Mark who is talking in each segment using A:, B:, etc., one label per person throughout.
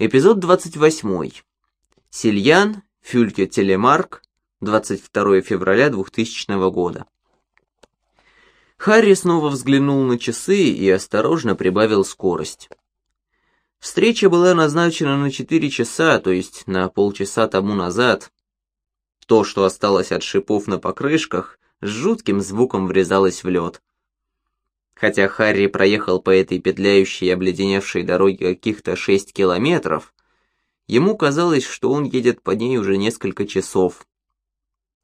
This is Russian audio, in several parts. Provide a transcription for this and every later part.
A: Эпизод 28. Сильян, Фюльке Телемарк, 22 февраля 2000 года. Харри снова взглянул на часы и осторожно прибавил скорость. Встреча была назначена на 4 часа, то есть на полчаса тому назад. То, что осталось от шипов на покрышках, с жутким звуком врезалось в лед. Хотя Харри проехал по этой петляющей и обледеневшей дороге каких-то шесть километров, ему казалось, что он едет по ней уже несколько часов.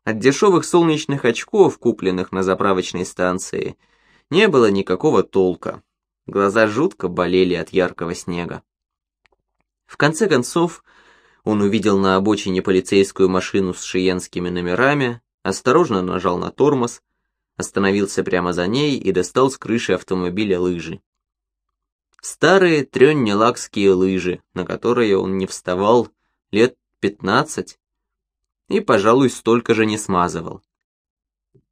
A: От дешевых солнечных очков, купленных на заправочной станции, не было никакого толка. Глаза жутко болели от яркого снега. В конце концов, он увидел на обочине полицейскую машину с шиенскими номерами, осторожно нажал на тормоз, остановился прямо за ней и достал с крыши автомобиля лыжи. Старые трённелакские лыжи, на которые он не вставал лет пятнадцать и, пожалуй, столько же не смазывал.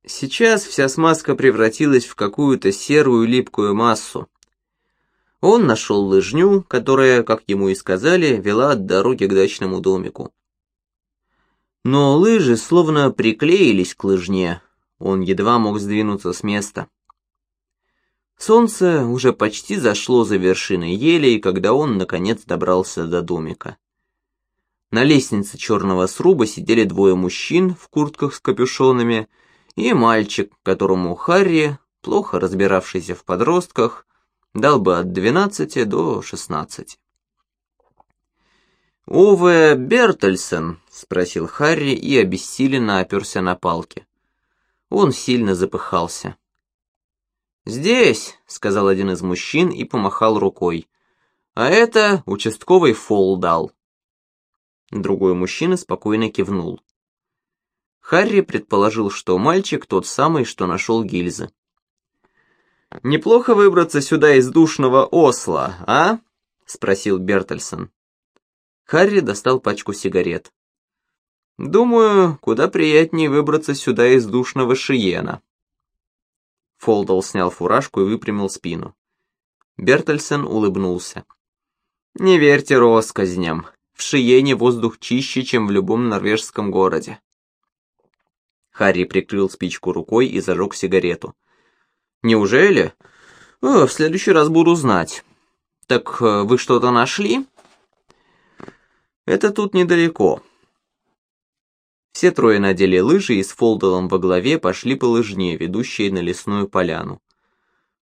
A: Сейчас вся смазка превратилась в какую-то серую липкую массу. Он нашел лыжню, которая, как ему и сказали, вела от дороги к дачному домику. Но лыжи словно приклеились к лыжне, он едва мог сдвинуться с места. Солнце уже почти зашло за вершиной елей, когда он, наконец, добрался до домика. На лестнице черного сруба сидели двое мужчин в куртках с капюшонами и мальчик, которому Харри, плохо разбиравшийся в подростках, дал бы от 12 до 16. «Уве Бертельсен?» — спросил Харри и обессиленно оперся на палки. Он сильно запыхался. «Здесь», — сказал один из мужчин и помахал рукой. «А это участковый Фолдал». Другой мужчина спокойно кивнул. Харри предположил, что мальчик тот самый, что нашел гильзы. «Неплохо выбраться сюда из душного Осла, а?» — спросил Бертельсон. Харри достал пачку сигарет. Думаю, куда приятнее выбраться сюда из душного Шиена. Фолдал снял фуражку и выпрямил спину. Бертельсен улыбнулся. Не верьте россказням. В Шиене воздух чище, чем в любом норвежском городе. Харри прикрыл спичку рукой и зажег сигарету. «Неужели? О, в следующий раз буду знать. Так э, вы что-то нашли?» «Это тут недалеко. Все трое надели лыжи и с Фолдалом во главе пошли по лыжне, ведущей на лесную поляну.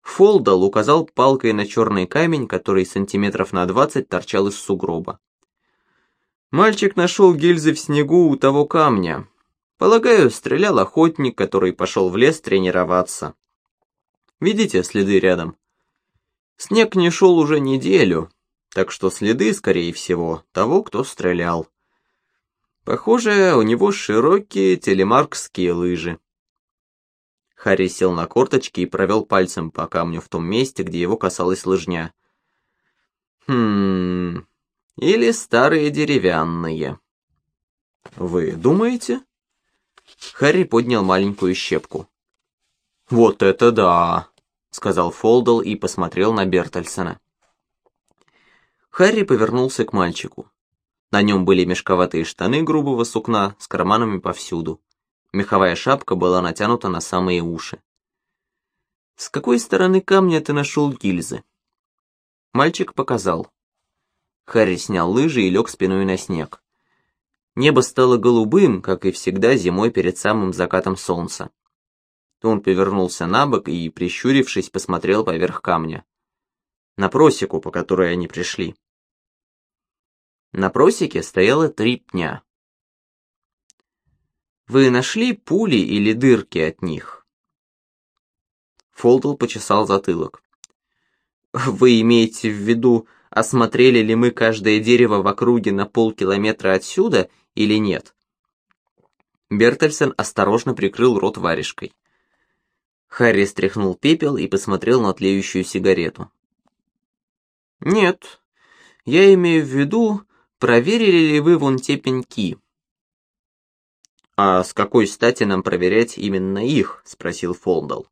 A: Фолдал указал палкой на черный камень, который сантиметров на двадцать торчал из сугроба. Мальчик нашел гильзы в снегу у того камня. Полагаю, стрелял охотник, который пошел в лес тренироваться. Видите следы рядом? Снег не шел уже неделю, так что следы, скорее всего, того, кто стрелял. Похоже, у него широкие телемаркские лыжи. Харри сел на корточки и провел пальцем по камню в том месте, где его касалась лыжня. Хм... Или старые деревянные. Вы думаете? Харри поднял маленькую щепку. «Вот это да!» — сказал Фолдл и посмотрел на Бертельсона. Харри повернулся к мальчику. На нем были мешковатые штаны грубого сукна с карманами повсюду. Меховая шапка была натянута на самые уши. «С какой стороны камня ты нашел гильзы?» Мальчик показал. Харри снял лыжи и лег спиной на снег. Небо стало голубым, как и всегда зимой перед самым закатом солнца. Он повернулся на бок и, прищурившись, посмотрел поверх камня. На просеку, по которой они пришли. На просеке стояло три пня. «Вы нашли пули или дырки от них?» Фолдл почесал затылок. «Вы имеете в виду, осмотрели ли мы каждое дерево в округе на полкилометра отсюда или нет?» Бертельсен осторожно прикрыл рот варежкой. Харри стряхнул пепел и посмотрел на тлеющую сигарету. «Нет, я имею в виду, Проверили ли вы вон те пеньки? А с какой стати нам проверять именно их? Спросил Фолдал.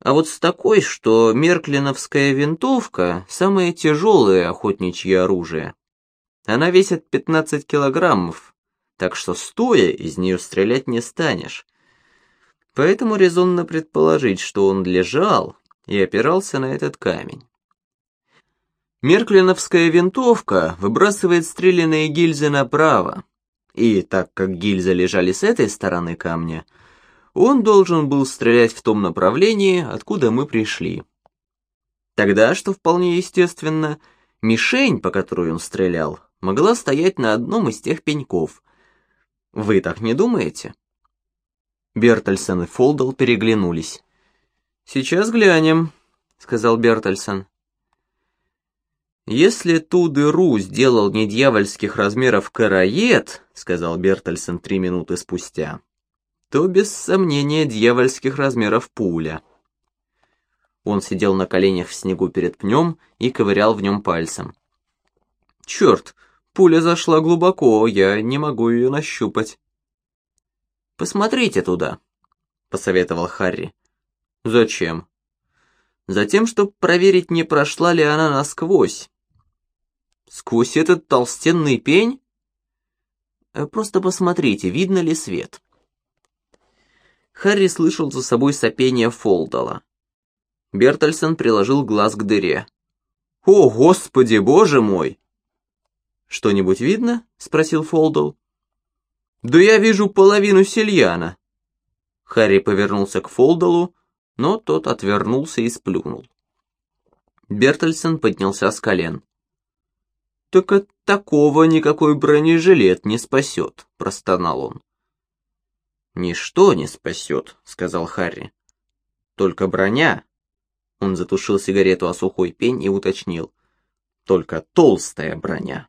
A: А вот с такой, что мерклиновская винтовка – самое тяжелое охотничье оружие. Она весит 15 килограммов, так что стоя из нее стрелять не станешь. Поэтому резонно предположить, что он лежал и опирался на этот камень. Мерклиновская винтовка выбрасывает стрелянные гильзы направо, и так как гильзы лежали с этой стороны камня, он должен был стрелять в том направлении, откуда мы пришли. Тогда, что вполне естественно, мишень, по которой он стрелял, могла стоять на одном из тех пеньков. Вы так не думаете? Бертельсон и Фолдл переглянулись. «Сейчас глянем», — сказал Бертельсон. «Если ту дыру сделал не дьявольских размеров караед», — сказал Бертельсон три минуты спустя, то без сомнения дьявольских размеров пуля. Он сидел на коленях в снегу перед пнем и ковырял в нем пальцем. «Черт, пуля зашла глубоко, я не могу ее нащупать». «Посмотрите туда», — посоветовал Харри. «Зачем?» «Затем, чтобы проверить, не прошла ли она насквозь». «Сквозь этот толстенный пень?» «Э, «Просто посмотрите, видно ли свет». Харри слышал за собой сопение Фолдала. Бертольсон приложил глаз к дыре. «О, господи, боже мой!» «Что-нибудь видно?» — спросил Фолдал. «Да я вижу половину сельяна». Харри повернулся к Фолдалу, но тот отвернулся и сплюнул. Бертольсон поднялся с колен. «Так от такого никакой бронежилет не спасет», — простонал он. «Ничто не спасет», — сказал Харри. «Только броня». Он затушил сигарету о сухой пень и уточнил. «Только толстая броня».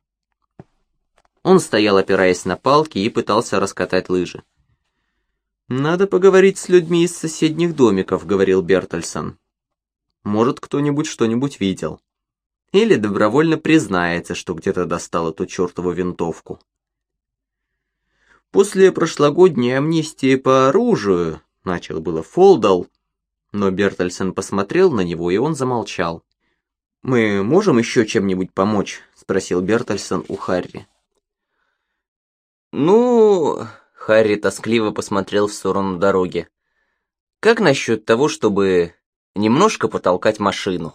A: Он стоял, опираясь на палки, и пытался раскатать лыжи. «Надо поговорить с людьми из соседних домиков», — говорил Бертольсон. «Может, кто-нибудь что-нибудь видел. Или добровольно признается, что где-то достал эту чертову винтовку». После прошлогодней амнистии по оружию, начал было Фолдал, но Бертольсон посмотрел на него, и он замолчал. «Мы можем еще чем-нибудь помочь?» — спросил Бертольсон у Харри. «Ну...» — Харри тоскливо посмотрел в сторону дороги. «Как насчет того, чтобы немножко потолкать машину?»